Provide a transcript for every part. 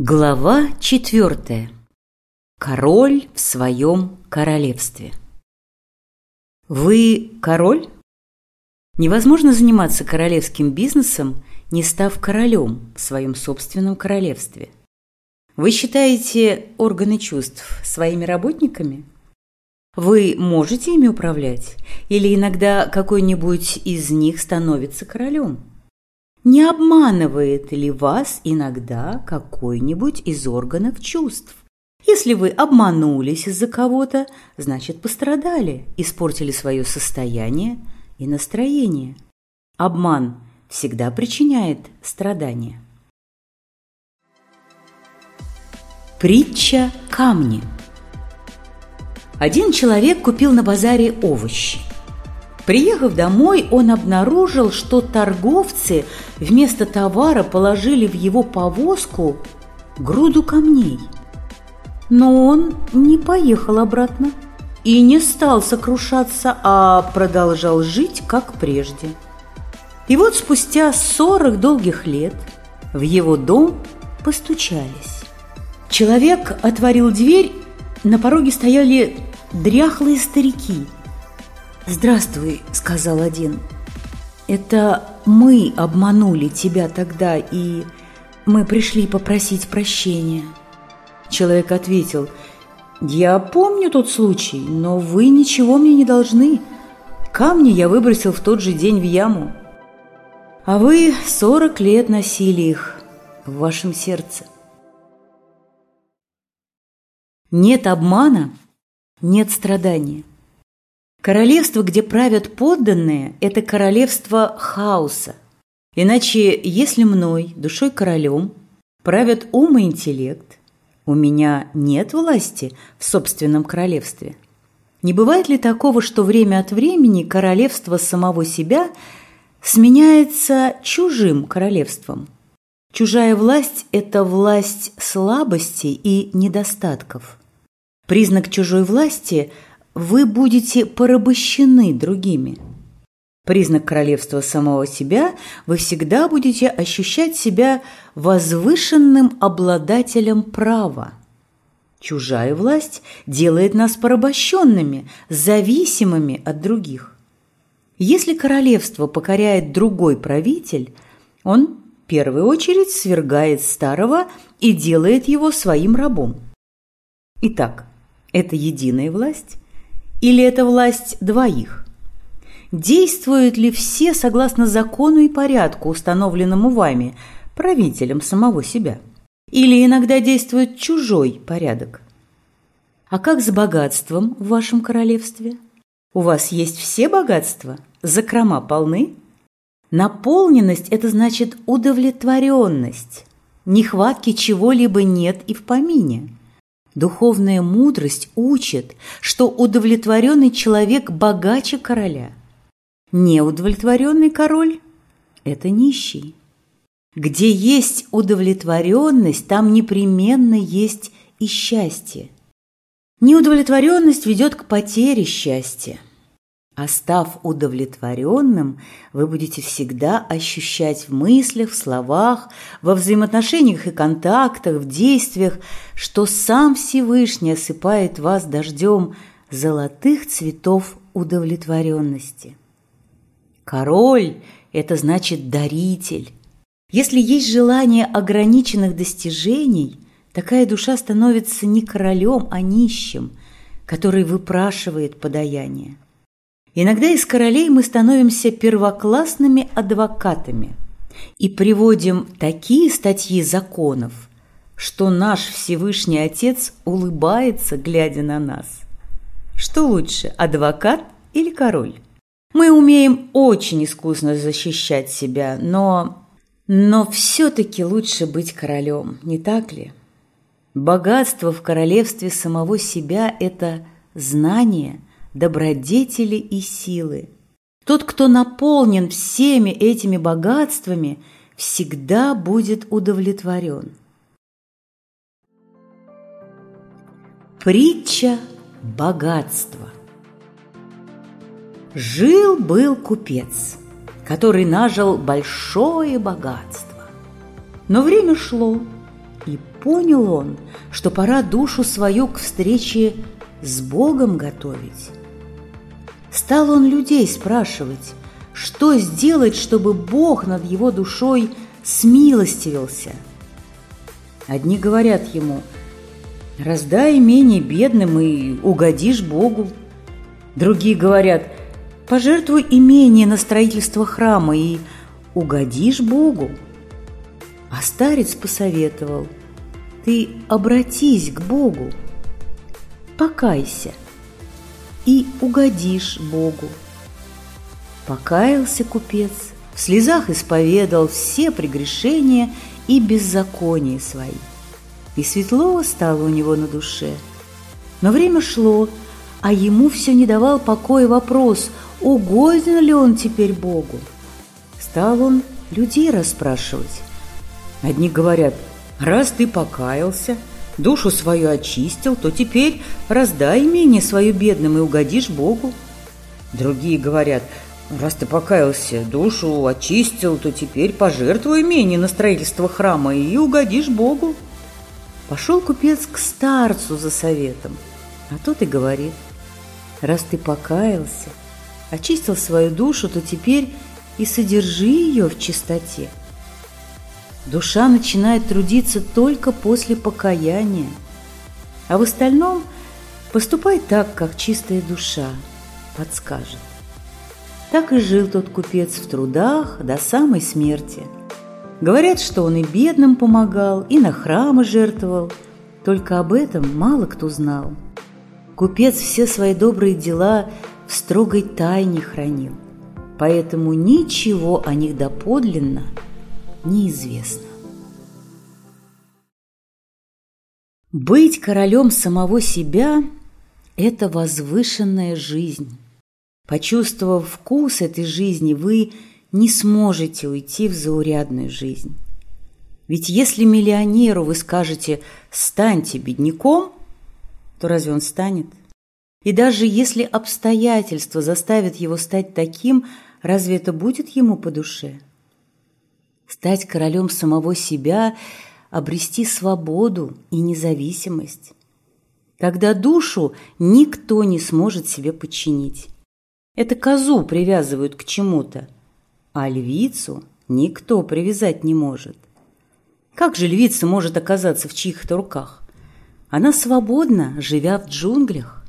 Глава четвертая. Король в своем королевстве. Вы король? Невозможно заниматься королевским бизнесом, не став королем в своем собственном королевстве. Вы считаете органы чувств своими работниками? Вы можете ими управлять? Или иногда какой-нибудь из них становится королем? Не обманывает ли вас иногда какой-нибудь из органов чувств? Если вы обманулись из-за кого-то, значит пострадали, испортили свое состояние и настроение. Обман всегда причиняет страдания. Притча камни. Один человек купил на базаре овощи. Приехав домой, он обнаружил, что торговцы вместо товара положили в его повозку груду камней. Но он не поехал обратно и не стал сокрушаться, а продолжал жить, как прежде. И вот спустя сорок долгих лет в его дом постучались. Человек отворил дверь, на пороге стояли дряхлые старики – «Здравствуй», — сказал один. «Это мы обманули тебя тогда, и мы пришли попросить прощения». Человек ответил, «Я помню тот случай, но вы ничего мне не должны. Камни я выбросил в тот же день в яму, а вы сорок лет носили их в вашем сердце». Нет обмана, нет страдания. Королевство, где правят подданные, это королевство хаоса. Иначе, если мной, душой королем, правят ум и интеллект, у меня нет власти в собственном королевстве. Не бывает ли такого, что время от времени королевство самого себя сменяется чужим королевством? Чужая власть – это власть слабостей и недостатков. Признак чужой власти – вы будете порабощены другими. Признак королевства самого себя – вы всегда будете ощущать себя возвышенным обладателем права. Чужая власть делает нас порабощенными, зависимыми от других. Если королевство покоряет другой правитель, он в первую очередь свергает старого и делает его своим рабом. Итак, это единая власть – или это власть двоих? Действуют ли все согласно закону и порядку, установленному вами, правителем самого себя? Или иногда действует чужой порядок? А как с богатством в вашем королевстве? У вас есть все богатства? Закрома полны? Наполненность – это значит удовлетворенность. Нехватки чего-либо нет и в помине. Духовная мудрость учит, что удовлетворенный человек богаче короля. Неудовлетворенный король – это нищий. Где есть удовлетворенность, там непременно есть и счастье. Неудовлетворенность ведет к потере счастья. А став удовлетворенным, вы будете всегда ощущать в мыслях, в словах, во взаимоотношениях и контактах, в действиях, что сам Всевышний осыпает вас дождем золотых цветов удовлетворенности. Король – это значит даритель. Если есть желание ограниченных достижений, такая душа становится не королем, а нищим, который выпрашивает подаяние. Иногда из королей мы становимся первоклассными адвокатами и приводим такие статьи законов, что наш Всевышний Отец улыбается, глядя на нас. Что лучше, адвокат или король? Мы умеем очень искусно защищать себя, но... Но все-таки лучше быть королем, не так ли? Богатство в королевстве самого себя – это знание – добродетели и силы. Тот, кто наполнен всеми этими богатствами, всегда будет удовлетворен. Притча богатства. Жил-был купец, который нажил большое богатство. Но время шло, и понял он, что пора душу свою к встрече с Богом готовить. Стал он людей спрашивать, что сделать, чтобы Бог над его душой смилостивился. Одни говорят ему, раздай имение бедным и угодишь Богу. Другие говорят, пожертвуй имение на строительство храма и угодишь Богу. А старец посоветовал, ты обратись к Богу, покайся и угодишь Богу. Покаялся купец, в слезах исповедал все прегрешения и беззакония свои. И светло стало у него на душе. Но время шло, а ему все не давал покоя вопрос, угоден ли он теперь Богу. Стал он людей расспрашивать. Одни говорят, раз ты покаялся, душу свою очистил, то теперь раздай имение свое бедным и угодишь Богу. Другие говорят, раз ты покаялся, душу очистил, то теперь пожертвуй имение на строительство храма и угодишь Богу. Пошел купец к старцу за советом, а тот и говорит, раз ты покаялся, очистил свою душу, то теперь и содержи ее в чистоте. Душа начинает трудиться только после покаяния, а в остальном поступай так, как чистая душа подскажет. Так и жил тот купец в трудах до самой смерти. Говорят, что он и бедным помогал, и на храмы жертвовал, только об этом мало кто знал. Купец все свои добрые дела в строгой тайне хранил, поэтому ничего о них доподлинно неизвестно. Быть королем самого себя – это возвышенная жизнь. Почувствовав вкус этой жизни, вы не сможете уйти в заурядную жизнь. Ведь если миллионеру вы скажете «станьте бедняком», то разве он станет? И даже если обстоятельства заставят его стать таким, разве это будет ему по душе? Стать королем самого себя, обрести свободу и независимость. Тогда душу никто не сможет себе подчинить. Это козу привязывают к чему-то, а львицу никто привязать не может. Как же львица может оказаться в чьих-то руках? Она свободна, живя в джунглях.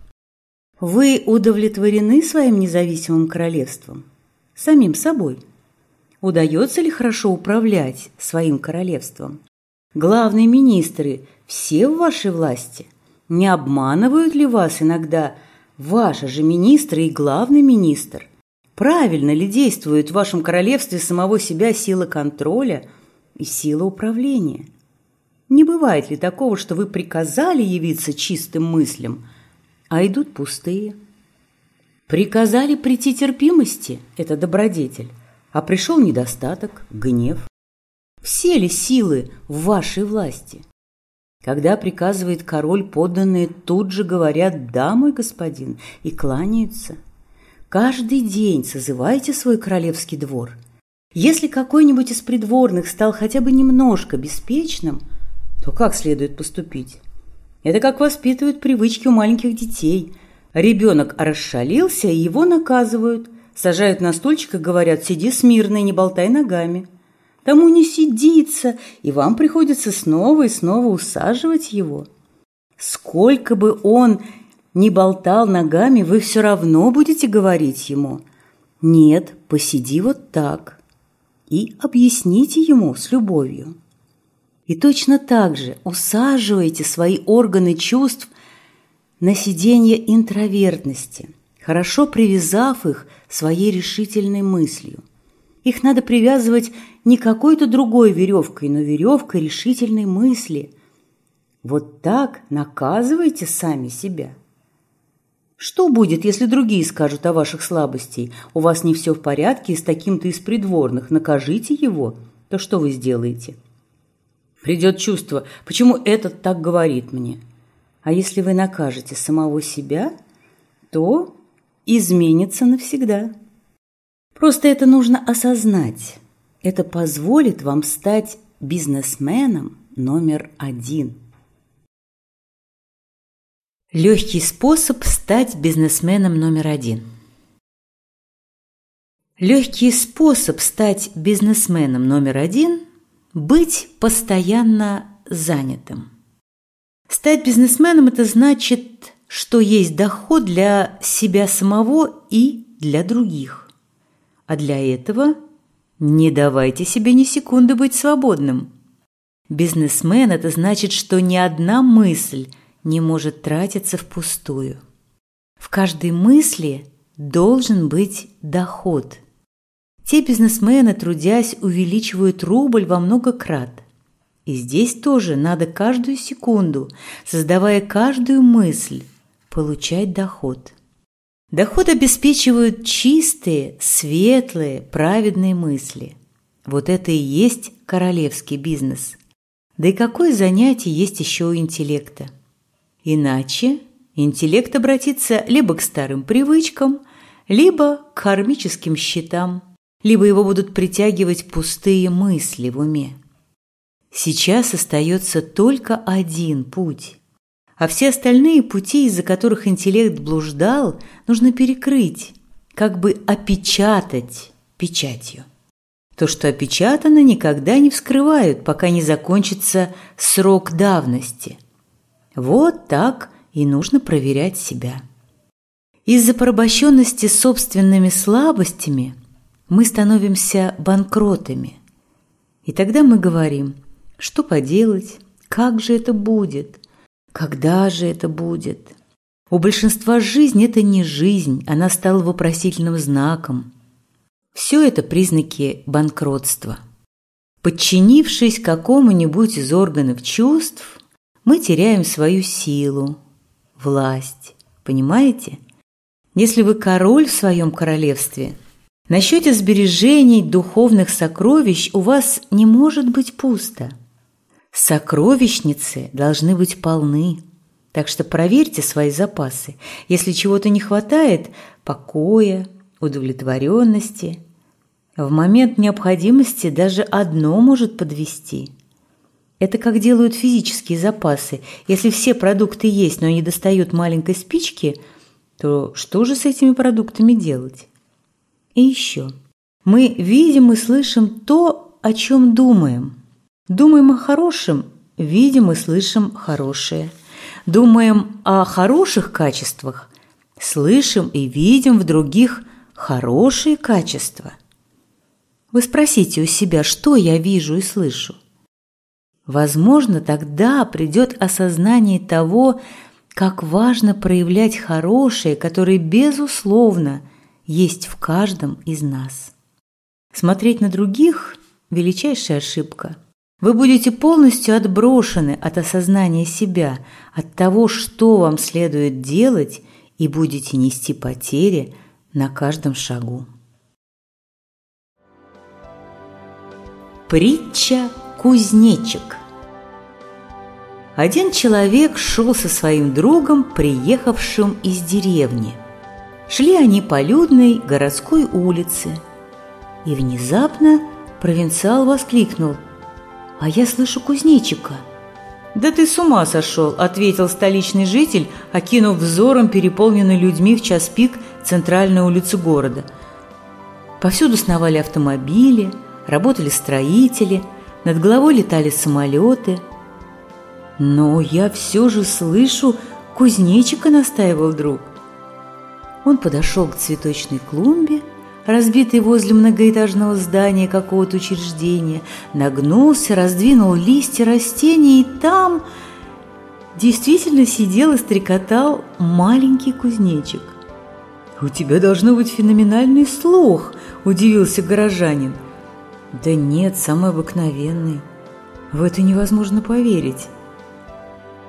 Вы удовлетворены своим независимым королевством? Самим собой? Удается ли хорошо управлять своим королевством? Главные министры все в вашей власти? Не обманывают ли вас иногда ваши же министры и главный министр? Правильно ли действует в вашем королевстве самого себя сила контроля и сила управления? Не бывает ли такого, что вы приказали явиться чистым мыслям, а идут пустые? Приказали прийти терпимости – это добродетель а пришел недостаток, гнев. Все ли силы в вашей власти? Когда приказывает король, подданные тут же говорят «да, мой господин» и кланяются. Каждый день созывайте свой королевский двор. Если какой-нибудь из придворных стал хотя бы немножко беспечным, то как следует поступить? Это как воспитывают привычки у маленьких детей. Ребенок расшалился, и его наказывают – Сажают на стульчик и говорят «сиди смирно и не болтай ногами». Тому не сидится, и вам приходится снова и снова усаживать его. Сколько бы он ни болтал ногами, вы все равно будете говорить ему «нет, посиди вот так» и объясните ему с любовью. И точно так же усаживайте свои органы чувств на сиденье интровертности, хорошо привязав их – своей решительной мыслью. Их надо привязывать не какой-то другой веревкой, но веревкой решительной мысли. Вот так наказывайте сами себя. Что будет, если другие скажут о ваших слабостях? У вас не все в порядке, и с таким-то из придворных. Накажите его. То что вы сделаете? Придет чувство, почему этот так говорит мне? А если вы накажете самого себя, то изменится навсегда. Просто это нужно осознать. Это позволит вам стать бизнесменом, номер один. Легкий способ стать бизнесменом номер один. Легкий способ стать бизнесменом номер один – быть постоянно занятым. Стать бизнесменом – это значит, что есть доход для себя самого и для других. А для этого не давайте себе ни секунды быть свободным. Бизнесмен – это значит, что ни одна мысль не может тратиться впустую. В каждой мысли должен быть доход. Те бизнесмены, трудясь, увеличивают рубль во много крат. И здесь тоже надо каждую секунду, создавая каждую мысль, получать доход. Доход обеспечивают чистые, светлые, праведные мысли. Вот это и есть королевский бизнес. Да и какое занятие есть еще у интеллекта? Иначе интеллект обратится либо к старым привычкам, либо к кармическим счетам, либо его будут притягивать пустые мысли в уме. Сейчас остается только один путь, а все остальные пути, из-за которых интеллект блуждал, нужно перекрыть, как бы опечатать печатью. То, что опечатано, никогда не вскрывают, пока не закончится срок давности. Вот так и нужно проверять себя. Из-за порабощенности собственными слабостями мы становимся банкротами. И тогда мы говорим, что поделать, как же это будет, когда же это будет. У большинства жизнь – это не жизнь, она стала вопросительным знаком – все это признаки банкротства. Подчинившись какому-нибудь из органов чувств, мы теряем свою силу, власть. Понимаете? Если вы король в своем королевстве, на счете сбережений духовных сокровищ у вас не может быть пусто. Сокровищницы должны быть полны. Так что проверьте свои запасы. Если чего-то не хватает – покоя, удовлетворенности – в момент необходимости даже одно может подвести. Это как делают физические запасы. Если все продукты есть, но не достают маленькой спички, то что же с этими продуктами делать? И еще. Мы видим и слышим то, о чем думаем. Думаем о хорошем, видим и слышим хорошее. Думаем о хороших качествах, слышим и видим в других хорошие качества. Вы спросите у себя, что я вижу и слышу. Возможно, тогда придет осознание того, как важно проявлять хорошее, которое, безусловно, есть в каждом из нас. Смотреть на других – величайшая ошибка. Вы будете полностью отброшены от осознания себя, от того, что вам следует делать, и будете нести потери на каждом шагу. Притча «Кузнечик» Один человек шел со своим другом, приехавшим из деревни. Шли они по людной городской улице. И внезапно провинциал воскликнул «А я слышу кузнечика!» «Да ты с ума сошел!» – ответил столичный житель, окинув взором переполненную людьми в час пик центральную улицу города. Повсюду сновали автомобили – работали строители, над головой летали самолеты. «Но я все же слышу, кузнечика», — настаивал друг. Он подошел к цветочной клумбе, разбитой возле многоэтажного здания какого-то учреждения, нагнулся, раздвинул листья растений, и там действительно сидел и стрекотал маленький кузнечик. «У тебя должно быть феноменальный слух», – удивился горожанин – да нет, самый обыкновенный. В это невозможно поверить.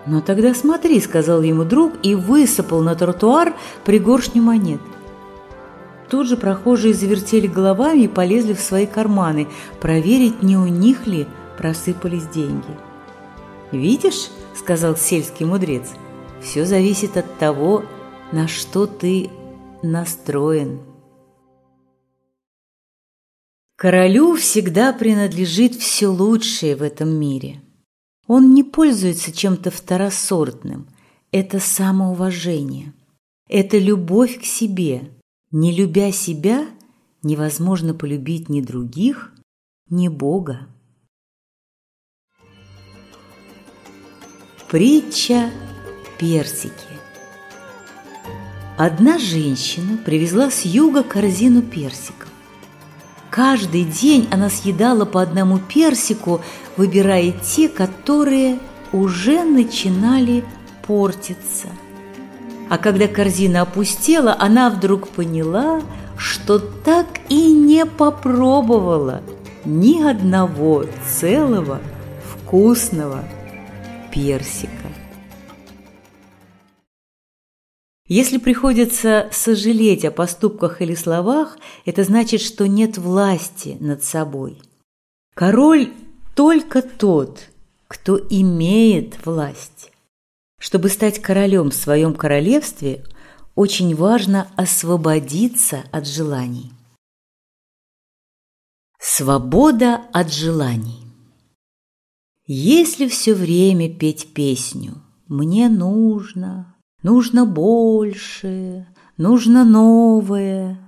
«Но тогда смотри», — сказал ему друг и высыпал на тротуар пригоршню монет. Тут же прохожие завертели головами и полезли в свои карманы, проверить, не у них ли просыпались деньги. «Видишь», — сказал сельский мудрец, — «все зависит от того, на что ты настроен». Королю всегда принадлежит все лучшее в этом мире. Он не пользуется чем-то второсортным. Это самоуважение. Это любовь к себе. Не любя себя, невозможно полюбить ни других, ни Бога. Притча персики. Одна женщина привезла с юга корзину персиков. Каждый день она съедала по одному персику, выбирая те, которые уже начинали портиться. А когда корзина опустела, она вдруг поняла, что так и не попробовала ни одного целого вкусного персика. Если приходится сожалеть о поступках или словах, это значит, что нет власти над собой. Король только тот, кто имеет власть. Чтобы стать королем в своем королевстве, очень важно освободиться от желаний. Свобода от желаний. Если все время петь песню «Мне нужно», Нужно больше, нужно новое.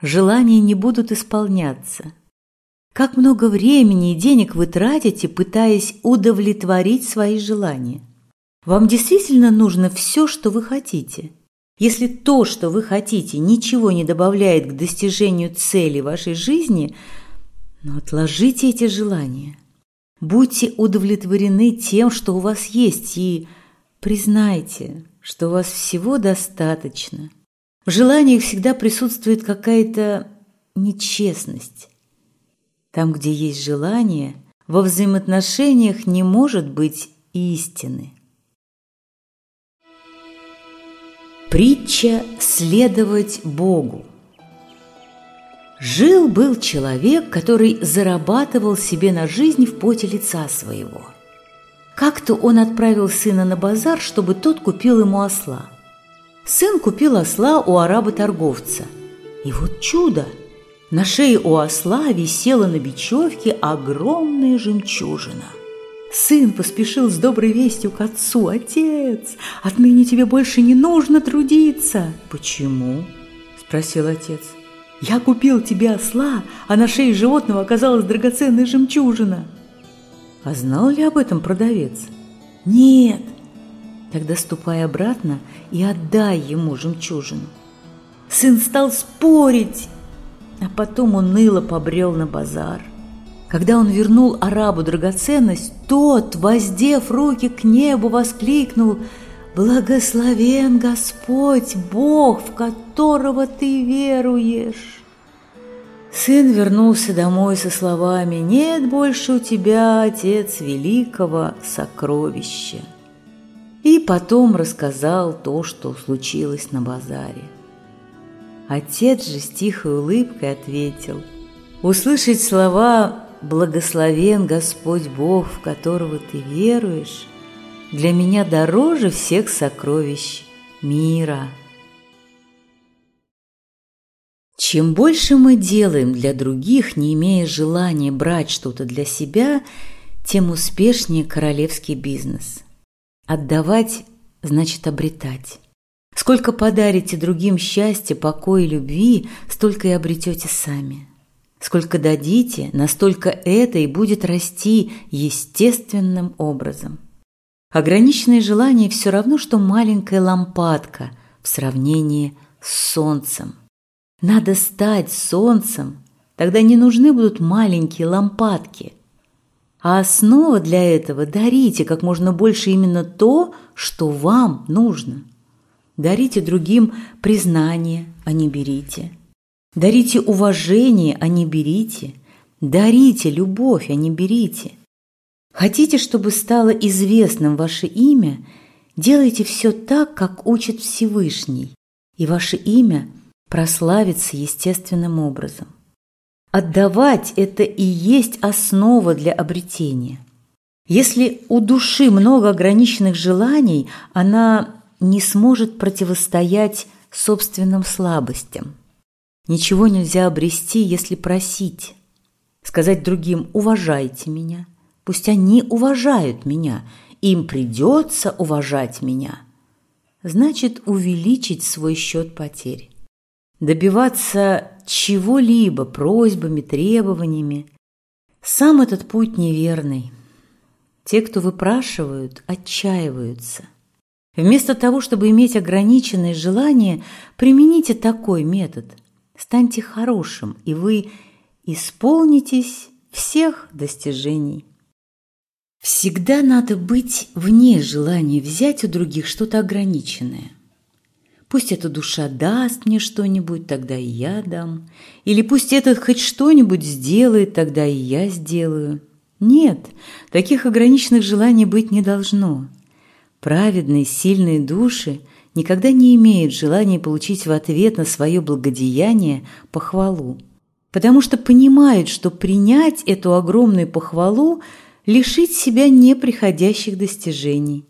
Желания не будут исполняться. Как много времени и денег вы тратите, пытаясь удовлетворить свои желания? Вам действительно нужно все, что вы хотите? Если то, что вы хотите, ничего не добавляет к достижению цели вашей жизни, ну отложите эти желания. Будьте удовлетворены тем, что у вас есть, и признайте, что у вас всего достаточно. В желаниях всегда присутствует какая-то нечестность. Там, где есть желание, во взаимоотношениях не может быть истины. Притча «Следовать Богу». Жил-был человек, который зарабатывал себе на жизнь в поте лица своего – как-то он отправил сына на базар, чтобы тот купил ему осла. Сын купил осла у араба-торговца. И вот чудо! На шее у осла висела на бечевке огромная жемчужина. Сын поспешил с доброй вестью к отцу. «Отец, отныне тебе больше не нужно трудиться!» «Почему?» – спросил отец. «Я купил тебе осла, а на шее животного оказалась драгоценная жемчужина». А знал ли об этом продавец? Нет. Тогда ступай обратно и отдай ему жемчужину. Сын стал спорить, а потом уныло побрел на базар. Когда он вернул арабу драгоценность, тот, воздев руки к небу, воскликнул «Благословен Господь, Бог, в которого ты веруешь!» Сын вернулся домой со словами «Нет больше у тебя, отец, великого сокровища». И потом рассказал то, что случилось на базаре. Отец же с тихой улыбкой ответил «Услышать слова «Благословен Господь Бог, в которого ты веруешь» для меня дороже всех сокровищ мира». Чем больше мы делаем для других, не имея желания брать что-то для себя, тем успешнее королевский бизнес. Отдавать значит обретать. Сколько подарите другим счастья, покоя и любви, столько и обретете сами. Сколько дадите, настолько это и будет расти естественным образом. Ограниченные желания все равно, что маленькая лампадка в сравнении с солнцем. Надо стать солнцем, тогда не нужны будут маленькие лампадки. А основа для этого – дарите как можно больше именно то, что вам нужно. Дарите другим признание, а не берите. Дарите уважение, а не берите. Дарите любовь, а не берите. Хотите, чтобы стало известным ваше имя, делайте все так, как учит Всевышний, и ваше имя – прославиться естественным образом. Отдавать – это и есть основа для обретения. Если у души много ограниченных желаний, она не сможет противостоять собственным слабостям. Ничего нельзя обрести, если просить. Сказать другим «уважайте меня», Пусть они уважают меня, им придется уважать меня. Значит, увеличить свой счет потерь. Добиваться чего-либо просьбами, требованиями. Сам этот путь неверный. Те, кто выпрашивают, отчаиваются. Вместо того, чтобы иметь ограниченные желания, примените такой метод. Станьте хорошим, и вы исполнитесь всех достижений. Всегда надо быть вне желания взять у других что-то ограниченное. Пусть эта душа даст мне что-нибудь, тогда и я дам. Или пусть этот хоть что-нибудь сделает, тогда и я сделаю. Нет, таких ограниченных желаний быть не должно. Праведные, сильные души никогда не имеют желания получить в ответ на свое благодеяние похвалу, потому что понимают, что принять эту огромную похвалу лишить себя неприходящих достижений.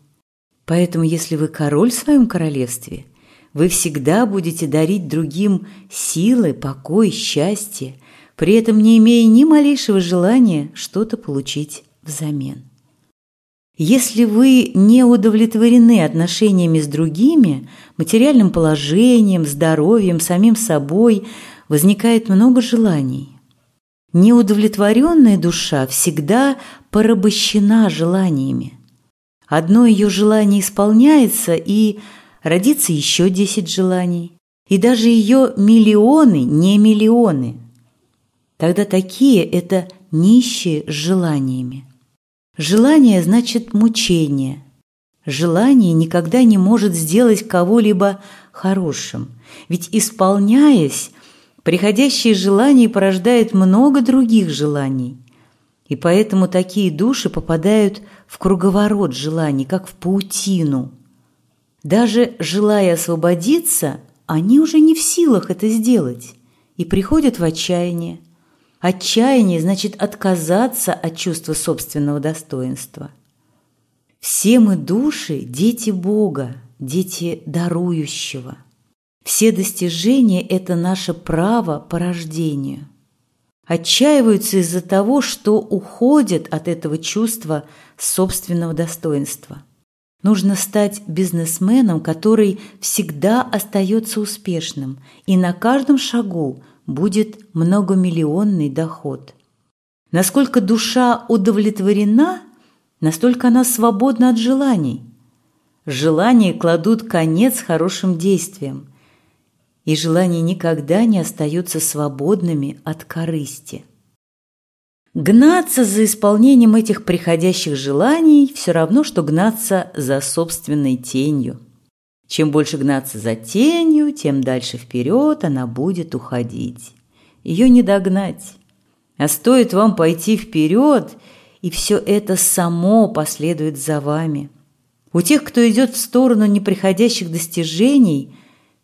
Поэтому, если вы король в своем королевстве – вы всегда будете дарить другим силы, покой, счастье, при этом не имея ни малейшего желания что-то получить взамен. Если вы не удовлетворены отношениями с другими, материальным положением, здоровьем, самим собой, возникает много желаний. Неудовлетворенная душа всегда порабощена желаниями. Одно ее желание исполняется, и родится еще десять желаний, и даже ее миллионы не миллионы. Тогда такие – это нищие с желаниями. Желание значит мучение. Желание никогда не может сделать кого-либо хорошим, ведь исполняясь, приходящее желание порождает много других желаний. И поэтому такие души попадают в круговорот желаний, как в паутину – даже желая освободиться, они уже не в силах это сделать и приходят в отчаяние. Отчаяние значит отказаться от чувства собственного достоинства. Все мы души – дети Бога, дети дарующего. Все достижения – это наше право по рождению. Отчаиваются из-за того, что уходят от этого чувства собственного достоинства – Нужно стать бизнесменом, который всегда остается успешным, и на каждом шагу будет многомиллионный доход. Насколько душа удовлетворена, настолько она свободна от желаний. Желания кладут конец хорошим действиям, и желания никогда не остаются свободными от корысти. Гнаться за исполнением этих приходящих желаний все равно, что гнаться за собственной тенью. Чем больше гнаться за тенью, тем дальше вперед она будет уходить. Ее не догнать. А стоит вам пойти вперед, и все это само последует за вами. У тех, кто идет в сторону неприходящих достижений,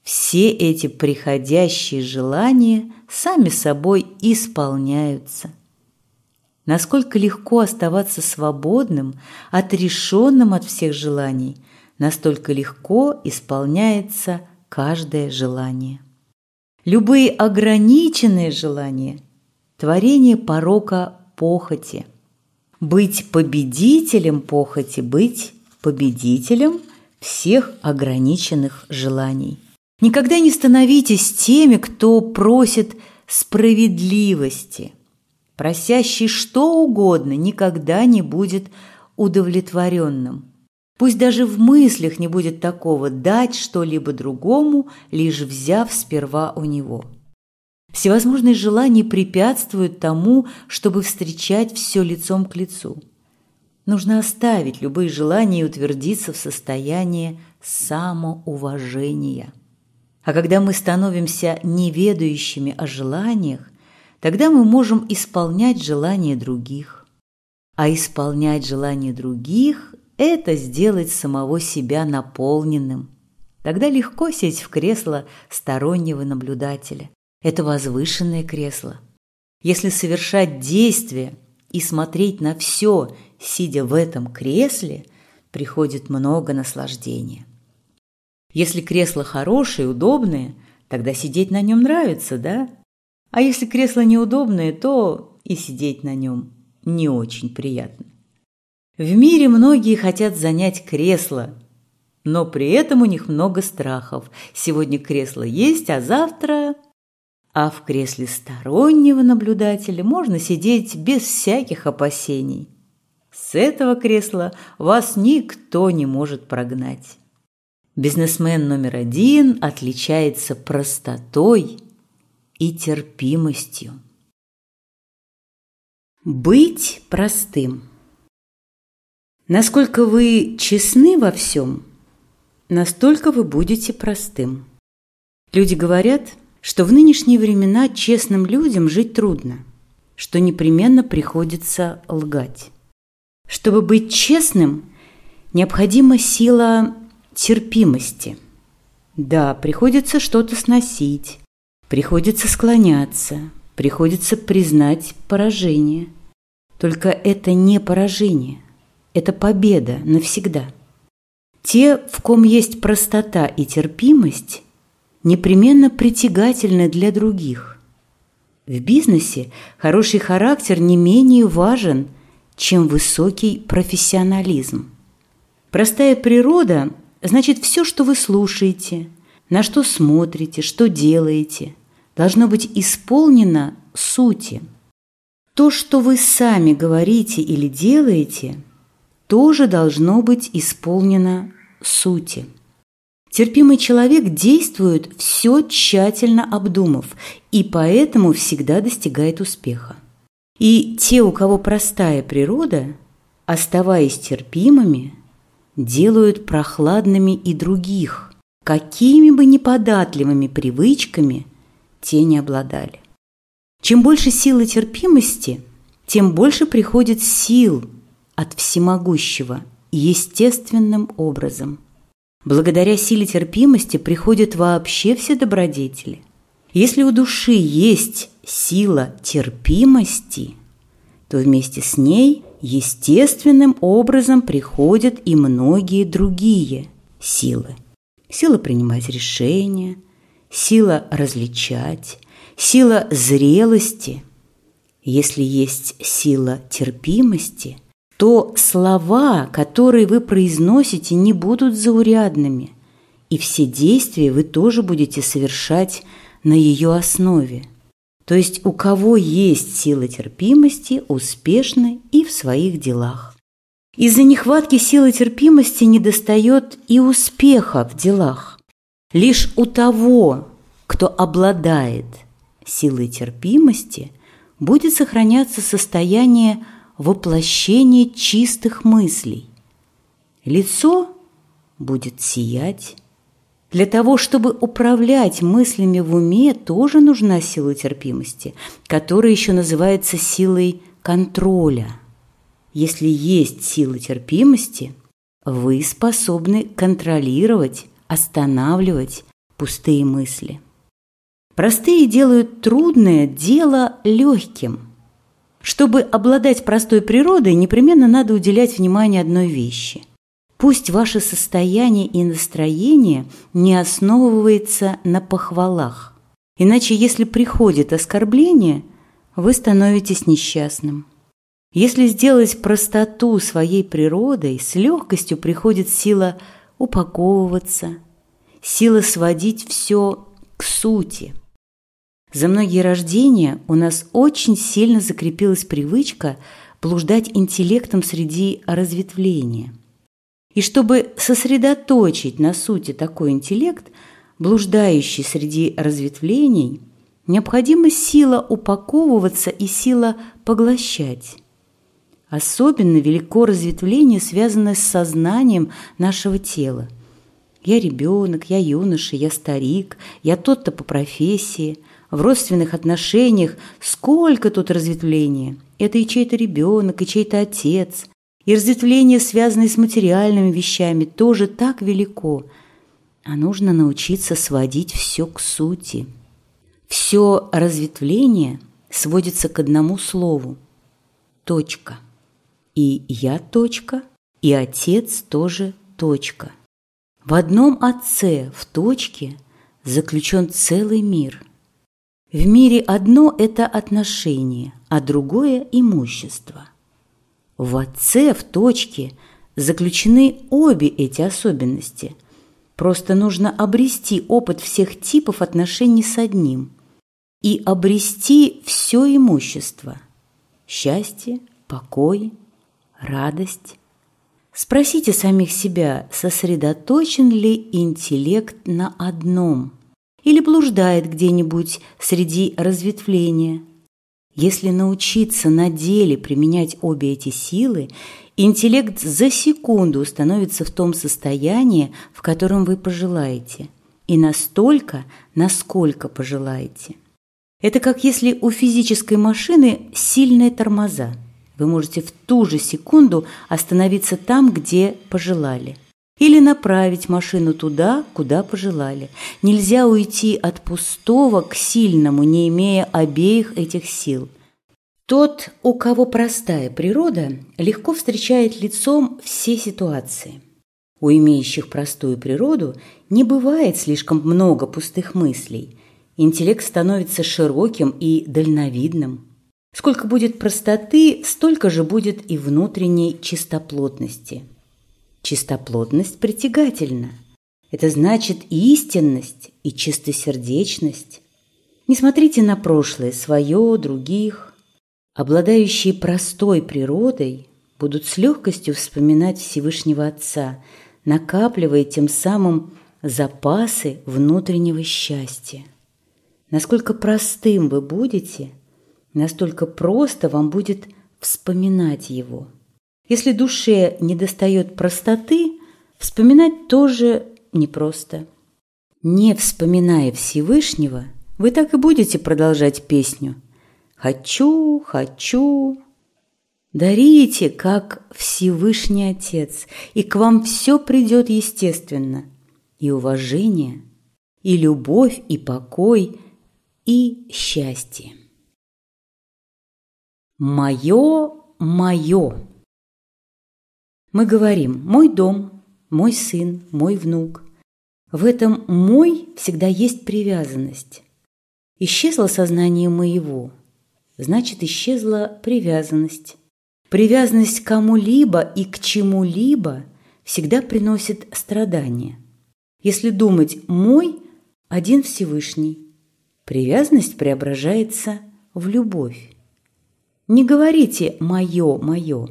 все эти приходящие желания сами собой исполняются насколько легко оставаться свободным, отрешенным от всех желаний, настолько легко исполняется каждое желание. Любые ограниченные желания – творение порока похоти. Быть победителем похоти – быть победителем всех ограниченных желаний. Никогда не становитесь теми, кто просит справедливости – Просящий что угодно никогда не будет удовлетворенным. Пусть даже в мыслях не будет такого дать что-либо другому, лишь взяв сперва у него. Всевозможные желания препятствуют тому, чтобы встречать все лицом к лицу. Нужно оставить любые желания и утвердиться в состоянии самоуважения. А когда мы становимся неведающими о желаниях, Тогда мы можем исполнять желания других. А исполнять желания других – это сделать самого себя наполненным. Тогда легко сесть в кресло стороннего наблюдателя. Это возвышенное кресло. Если совершать действия и смотреть на все, сидя в этом кресле, приходит много наслаждения. Если кресло хорошее, удобное, тогда сидеть на нем нравится, да? А если кресло неудобное, то и сидеть на нем не очень приятно. В мире многие хотят занять кресло, но при этом у них много страхов. Сегодня кресло есть, а завтра... А в кресле стороннего наблюдателя можно сидеть без всяких опасений. С этого кресла вас никто не может прогнать. Бизнесмен номер один отличается простотой и терпимостью. Быть простым. Насколько вы честны во всем, настолько вы будете простым. Люди говорят, что в нынешние времена честным людям жить трудно, что непременно приходится лгать. Чтобы быть честным, необходима сила терпимости. Да, приходится что-то сносить, приходится склоняться, приходится признать поражение. Только это не поражение, это победа навсегда. Те, в ком есть простота и терпимость, непременно притягательны для других. В бизнесе хороший характер не менее важен, чем высокий профессионализм. Простая природа значит все, что вы слушаете, на что смотрите, что делаете, должно быть исполнено сути. То, что вы сами говорите или делаете, тоже должно быть исполнено сути. Терпимый человек действует все тщательно обдумав и поэтому всегда достигает успеха. И те, у кого простая природа, оставаясь терпимыми, делают прохладными и других, какими бы неподатливыми привычками те не обладали. Чем больше силы терпимости, тем больше приходит сил от всемогущего естественным образом. Благодаря силе терпимости приходят вообще все добродетели. Если у души есть сила терпимости, то вместе с ней естественным образом приходят и многие другие силы. Сила принимать решения, сила различать, сила зрелости. Если есть сила терпимости, то слова, которые вы произносите, не будут заурядными, и все действия вы тоже будете совершать на ее основе – то есть у кого есть сила терпимости, успешны и в своих делах. Из-за нехватки силы терпимости недостает и успеха в делах. Лишь у того, кто обладает силой терпимости, будет сохраняться состояние воплощения чистых мыслей. Лицо будет сиять, для того, чтобы управлять мыслями в уме, тоже нужна сила терпимости, которая еще называется силой контроля. Если есть сила терпимости, вы способны контролировать, останавливать пустые мысли. Простые делают трудное дело легким. Чтобы обладать простой природой, непременно надо уделять внимание одной вещи – Пусть ваше состояние и настроение не основывается на похвалах. Иначе, если приходит оскорбление, вы становитесь несчастным. Если сделать простоту своей природой, с легкостью приходит сила упаковываться, сила сводить все к сути. За многие рождения у нас очень сильно закрепилась привычка блуждать интеллектом среди разветвления – и чтобы сосредоточить на сути такой интеллект, блуждающий среди разветвлений, необходима сила упаковываться и сила поглощать. Особенно велико разветвление, связанное с сознанием нашего тела. Я ребенок, я юноша, я старик, я тот-то по профессии. В родственных отношениях сколько тут разветвления. Это и чей-то ребенок, и чей-то отец, и разветвление, связанное с материальными вещами, тоже так велико. А нужно научиться сводить все к сути. Все разветвление сводится к одному слову – точка. И я точка, и отец тоже точка. В одном отце, в точке, заключен целый мир. В мире одно – это отношение, а другое – имущество – В отце, в точке, заключены обе эти особенности. Просто нужно обрести опыт всех типов отношений с одним и обрести все имущество – счастье, покой, радость. Спросите самих себя, сосредоточен ли интеллект на одном или блуждает где-нибудь среди разветвления. Если научиться на деле применять обе эти силы, интеллект за секунду становится в том состоянии, в котором вы пожелаете, и настолько, насколько пожелаете. Это как если у физической машины сильные тормоза – вы можете в ту же секунду остановиться там, где пожелали. Или направить машину туда, куда пожелали. Нельзя уйти от пустого к сильному, не имея обеих этих сил. Тот, у кого простая природа, легко встречает лицом все ситуации. У имеющих простую природу не бывает слишком много пустых мыслей. Интеллект становится широким и дальновидным. Сколько будет простоты, столько же будет и внутренней чистоплотности. Чистоплотность притягательна. Это значит и истинность, и чистосердечность. Не смотрите на прошлое, свое, других. Обладающие простой природой будут с легкостью вспоминать Всевышнего Отца, накапливая тем самым запасы внутреннего счастья. Насколько простым вы будете – настолько просто вам будет вспоминать его. Если душе недостает простоты, вспоминать тоже непросто. Не вспоминая Всевышнего, вы так и будете продолжать песню «Хочу, хочу». Дарите, как Всевышний Отец, и к вам все придет естественно. И уважение, и любовь, и покой, и счастье. Мое, мое. Мы говорим «мой дом», «мой сын», «мой внук». В этом «мой» всегда есть привязанность. Исчезло сознание моего, значит, исчезла привязанность. Привязанность к кому-либо и к чему-либо всегда приносит страдания. Если думать «мой» – один Всевышний, привязанность преображается в любовь. Не говорите «моё, моё».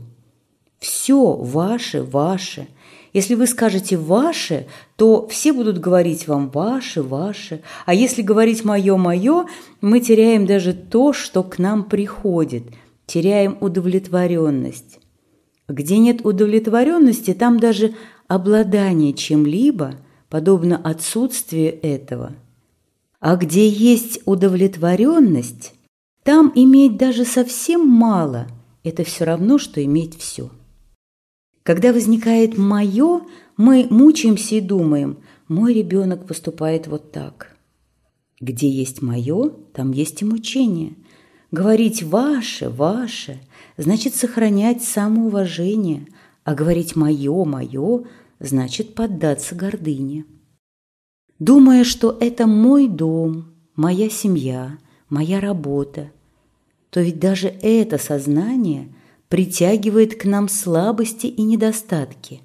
Все ваше, ваше. Если вы скажете «ваше», то все будут говорить вам «ваше, ваше». А если говорить «моё, моё», мы теряем даже то, что к нам приходит, теряем удовлетворенность. Где нет удовлетворенности, там даже обладание чем-либо подобно отсутствию этого. А где есть удовлетворенность, там иметь даже совсем мало – это все равно, что иметь все. Когда возникает «моё», мы мучаемся и думаем «мой ребенок поступает вот так». Где есть «моё», там есть и мучение. Говорить «ваше», «ваше» значит сохранять самоуважение, а говорить «моё», «моё» значит поддаться гордыне. Думая, что это мой дом, моя семья, моя работа, то ведь даже это сознание притягивает к нам слабости и недостатки.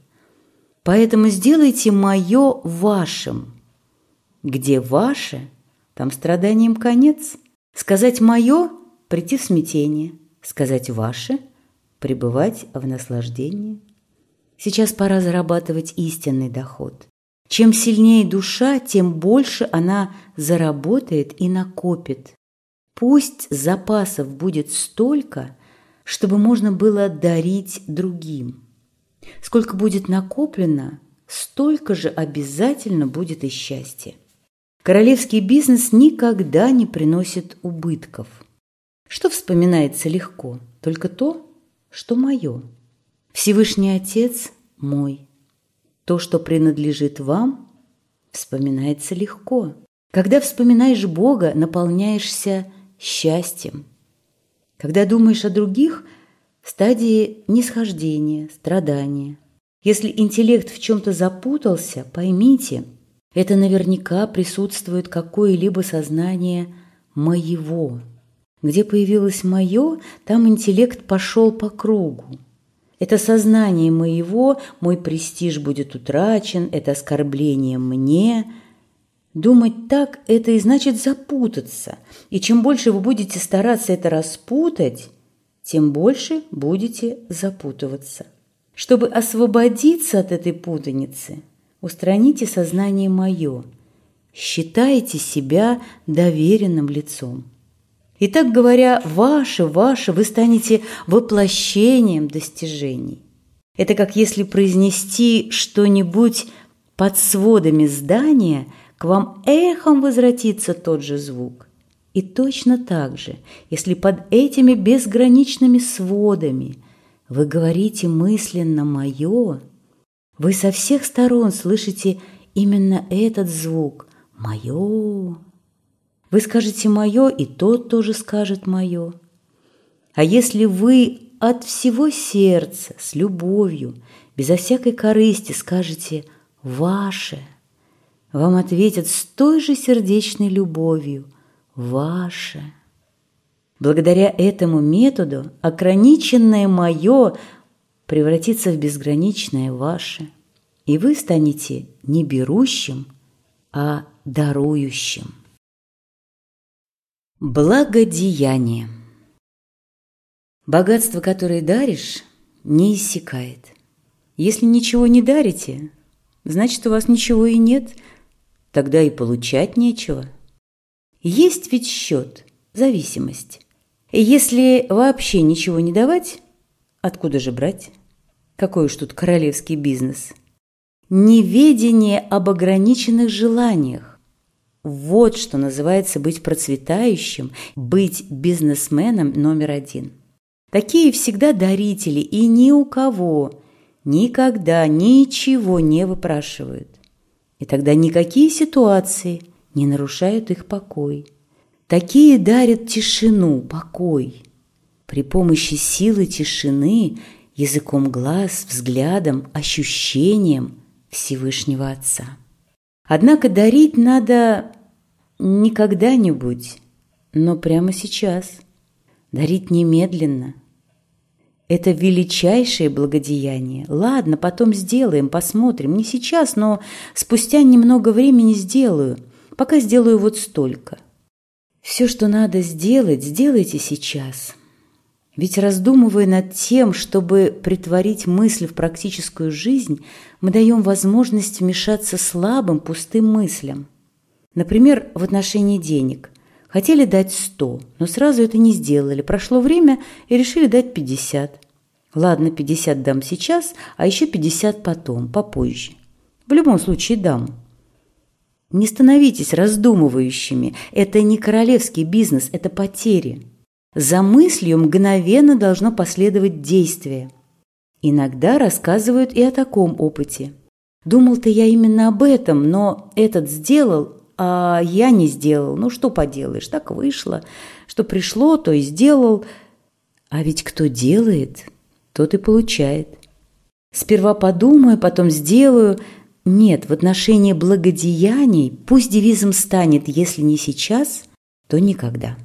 Поэтому сделайте мое вашим. Где ваше, там страданием конец. Сказать мое – прийти в смятение. Сказать ваше – пребывать в наслаждении. Сейчас пора зарабатывать истинный доход. Чем сильнее душа, тем больше она заработает и накопит. Пусть запасов будет столько, чтобы можно было дарить другим. Сколько будет накоплено, столько же обязательно будет и счастье. Королевский бизнес никогда не приносит убытков. Что вспоминается легко? Только то, что мое. Всевышний Отец мой. То, что принадлежит вам, вспоминается легко. Когда вспоминаешь Бога, наполняешься счастьем. Когда думаешь о других, в стадии нисхождения, страдания. Если интеллект в чем-то запутался, поймите, это наверняка присутствует какое-либо сознание «моего». Где появилось «моё», там интеллект пошел по кругу. Это сознание моего, мой престиж будет утрачен, это оскорбление мне. Думать так – это и значит запутаться. И чем больше вы будете стараться это распутать, тем больше будете запутываться. Чтобы освободиться от этой путаницы, устраните сознание мое. Считайте себя доверенным лицом. И так говоря, ваше, ваше, вы станете воплощением достижений. Это как если произнести что-нибудь под сводами здания, к вам эхом возвратится тот же звук. И точно так же, если под этими безграничными сводами вы говорите мысленно «моё», вы со всех сторон слышите именно этот звук «моё». Вы скажете «моё», и тот тоже скажет «моё». А если вы от всего сердца, с любовью, безо всякой корысти скажете «ваше», вам ответят с той же сердечной любовью «ваше». Благодаря этому методу ограниченное «моё» превратится в безграничное «ваше», и вы станете не берущим, а дарующим. Благодеяние. Богатство, которое даришь, не иссякает. Если ничего не дарите, значит, у вас ничего и нет, тогда и получать нечего. Есть ведь счет, зависимость. Если вообще ничего не давать, откуда же брать? Какой уж тут королевский бизнес? Неведение об ограниченных желаниях вот что называется быть процветающим, быть бизнесменом номер один. Такие всегда дарители и ни у кого никогда ничего не выпрашивают. И тогда никакие ситуации не нарушают их покой. Такие дарят тишину, покой. При помощи силы тишины, языком глаз, взглядом, ощущением Всевышнего Отца. Однако дарить надо не когда-нибудь, но прямо сейчас. Дарить немедленно. Это величайшее благодеяние. Ладно, потом сделаем, посмотрим. Не сейчас, но спустя немного времени сделаю. Пока сделаю вот столько. Все, что надо сделать, сделайте сейчас. Ведь раздумывая над тем, чтобы притворить мысль в практическую жизнь, мы даем возможность вмешаться слабым, пустым мыслям. Например, в отношении денег. Хотели дать 100, но сразу это не сделали. Прошло время и решили дать 50. Ладно, 50 дам сейчас, а еще 50 потом, попозже. В любом случае дам. Не становитесь раздумывающими. Это не королевский бизнес, это потери. За мыслью мгновенно должно последовать действие. Иногда рассказывают и о таком опыте. Думал-то я именно об этом, но этот сделал, а я не сделал. Ну что поделаешь, так вышло. Что пришло, то и сделал. А ведь кто делает, тот и получает. Сперва подумаю, потом сделаю. Нет, в отношении благодеяний пусть девизом станет, если не сейчас, то никогда.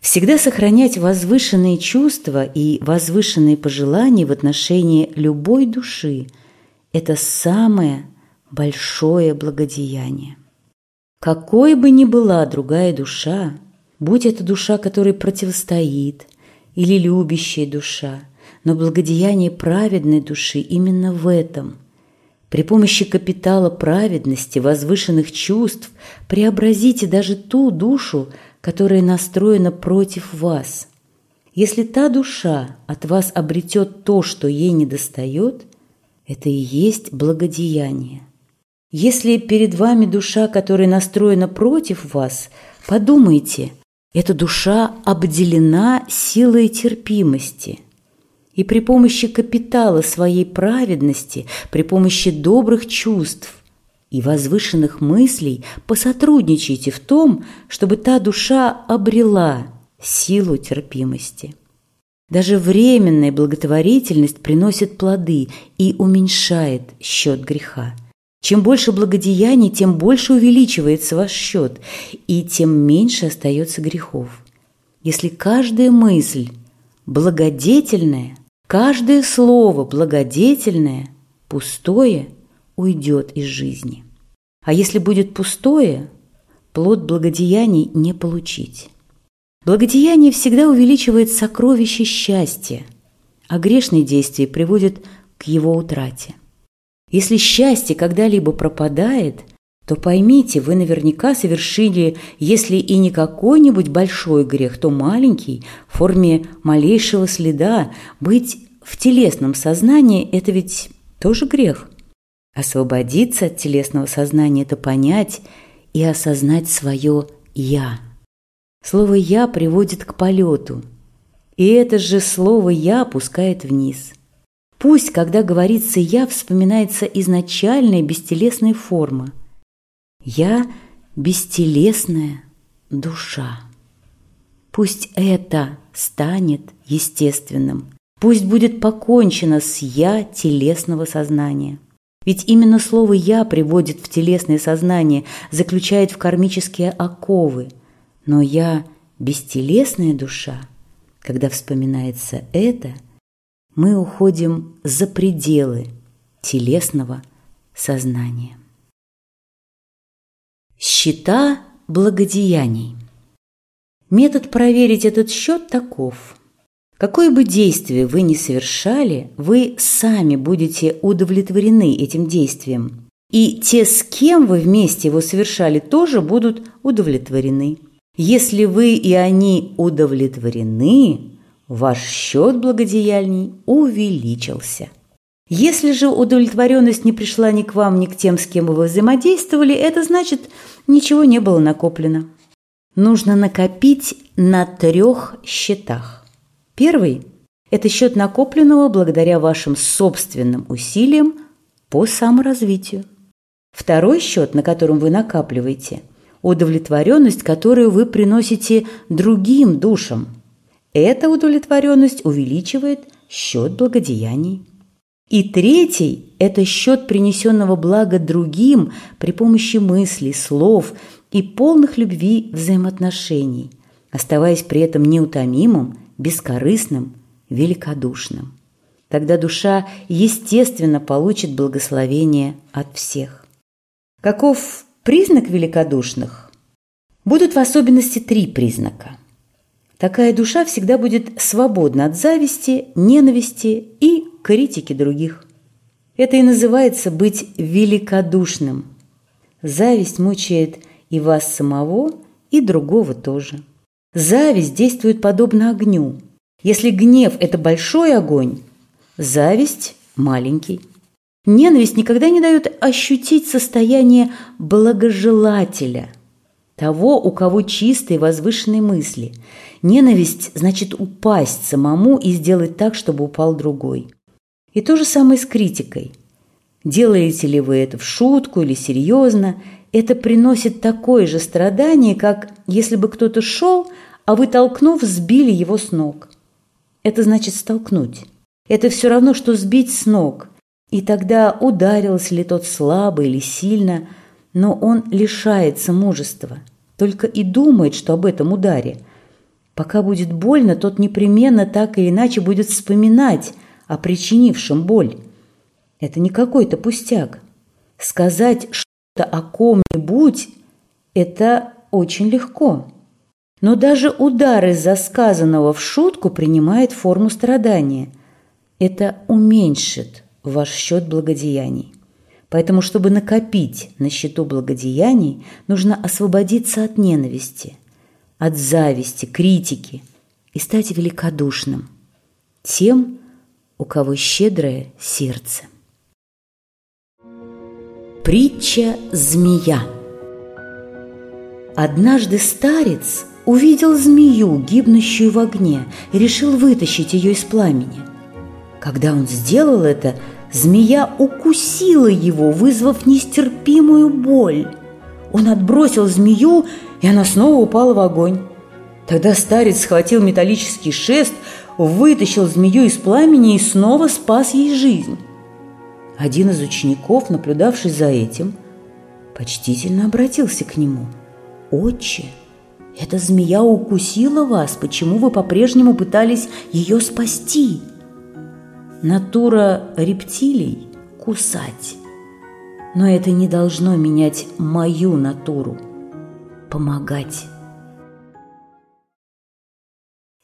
Всегда сохранять возвышенные чувства и возвышенные пожелания в отношении любой души – это самое большое благодеяние. Какой бы ни была другая душа, будь это душа, которой противостоит, или любящая душа, но благодеяние праведной души именно в этом. При помощи капитала праведности, возвышенных чувств преобразите даже ту душу, которая настроена против вас. Если та душа от вас обретет то, что ей недостает, это и есть благодеяние. Если перед вами душа, которая настроена против вас, подумайте, эта душа обделена силой терпимости. И при помощи капитала своей праведности, при помощи добрых чувств, и возвышенных мыслей посотрудничайте в том, чтобы та душа обрела силу терпимости. Даже временная благотворительность приносит плоды и уменьшает счет греха. Чем больше благодеяний, тем больше увеличивается ваш счет, и тем меньше остается грехов. Если каждая мысль благодетельная, каждое слово благодетельное, пустое уйдет из жизни. А если будет пустое, плод благодеяний не получить. Благодеяние всегда увеличивает сокровище счастья, а грешные действия приводят к его утрате. Если счастье когда-либо пропадает, то поймите, вы наверняка совершили, если и не какой-нибудь большой грех, то маленький, в форме малейшего следа. Быть в телесном сознании – это ведь тоже грех. Освободиться от телесного сознания – это понять и осознать свое «я». Слово «я» приводит к полету, и это же слово «я» пускает вниз. Пусть, когда говорится «я», вспоминается изначальная бестелесная форма. «Я» – бестелесная душа. Пусть это станет естественным. Пусть будет покончено с «я» телесного сознания. Ведь именно слово «я» приводит в телесное сознание, заключает в кармические оковы. Но «я» – бестелесная душа. Когда вспоминается это, мы уходим за пределы телесного сознания. Счета благодеяний. Метод проверить этот счет таков – Какое бы действие вы ни совершали, вы сами будете удовлетворены этим действием. И те, с кем вы вместе его совершали, тоже будут удовлетворены. Если вы и они удовлетворены, ваш счет благодеяний увеличился. Если же удовлетворенность не пришла ни к вам, ни к тем, с кем вы взаимодействовали, это значит, ничего не было накоплено. Нужно накопить на трех счетах. Первый – это счет накопленного благодаря вашим собственным усилиям по саморазвитию. Второй счет, на котором вы накапливаете – удовлетворенность, которую вы приносите другим душам. Эта удовлетворенность увеличивает счет благодеяний. И третий – это счет принесенного блага другим при помощи мыслей, слов и полных любви взаимоотношений, оставаясь при этом неутомимым бескорыстным, великодушным. Тогда душа, естественно, получит благословение от всех. Каков признак великодушных? Будут в особенности три признака. Такая душа всегда будет свободна от зависти, ненависти и критики других. Это и называется быть великодушным. Зависть мучает и вас самого, и другого тоже. Зависть действует подобно огню. Если гнев – это большой огонь, зависть – маленький. Ненависть никогда не дает ощутить состояние благожелателя, того, у кого чистые возвышенные мысли. Ненависть значит упасть самому и сделать так, чтобы упал другой. И то же самое с критикой. Делаете ли вы это в шутку или серьезно, это приносит такое же страдание, как если бы кто-то шел, а вы, толкнув, сбили его с ног. Это значит столкнуть. Это все равно, что сбить с ног. И тогда ударился ли тот слабо или сильно, но он лишается мужества, только и думает, что об этом ударе. Пока будет больно, тот непременно так или иначе будет вспоминать о причинившем боль. Это не какой-то пустяк. Сказать что-то о ком-нибудь – это очень легко. Но даже удар из-за сказанного в шутку принимает форму страдания. Это уменьшит ваш счет благодеяний. Поэтому, чтобы накопить на счету благодеяний, нужно освободиться от ненависти, от зависти, критики и стать великодушным тем, у кого щедрое сердце. Притча «Змея» Однажды старец – увидел змею, гибнущую в огне, и решил вытащить ее из пламени. Когда он сделал это, змея укусила его, вызвав нестерпимую боль. Он отбросил змею, и она снова упала в огонь. Тогда старец схватил металлический шест, вытащил змею из пламени и снова спас ей жизнь. Один из учеников, наблюдавший за этим, почтительно обратился к нему. «Отче, эта змея укусила вас, почему вы по-прежнему пытались ее спасти? Натура рептилий – кусать. Но это не должно менять мою натуру – помогать.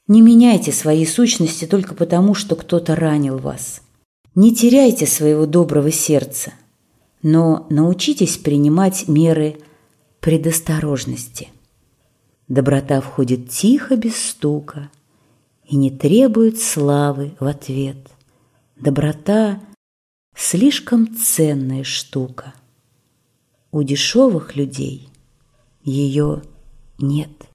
Не меняйте свои сущности только потому, что кто-то ранил вас. Не теряйте своего доброго сердца, но научитесь принимать меры предосторожности. Доброта входит тихо, без стука, и не требует славы в ответ. Доброта – слишком ценная штука. У дешевых людей ее нет.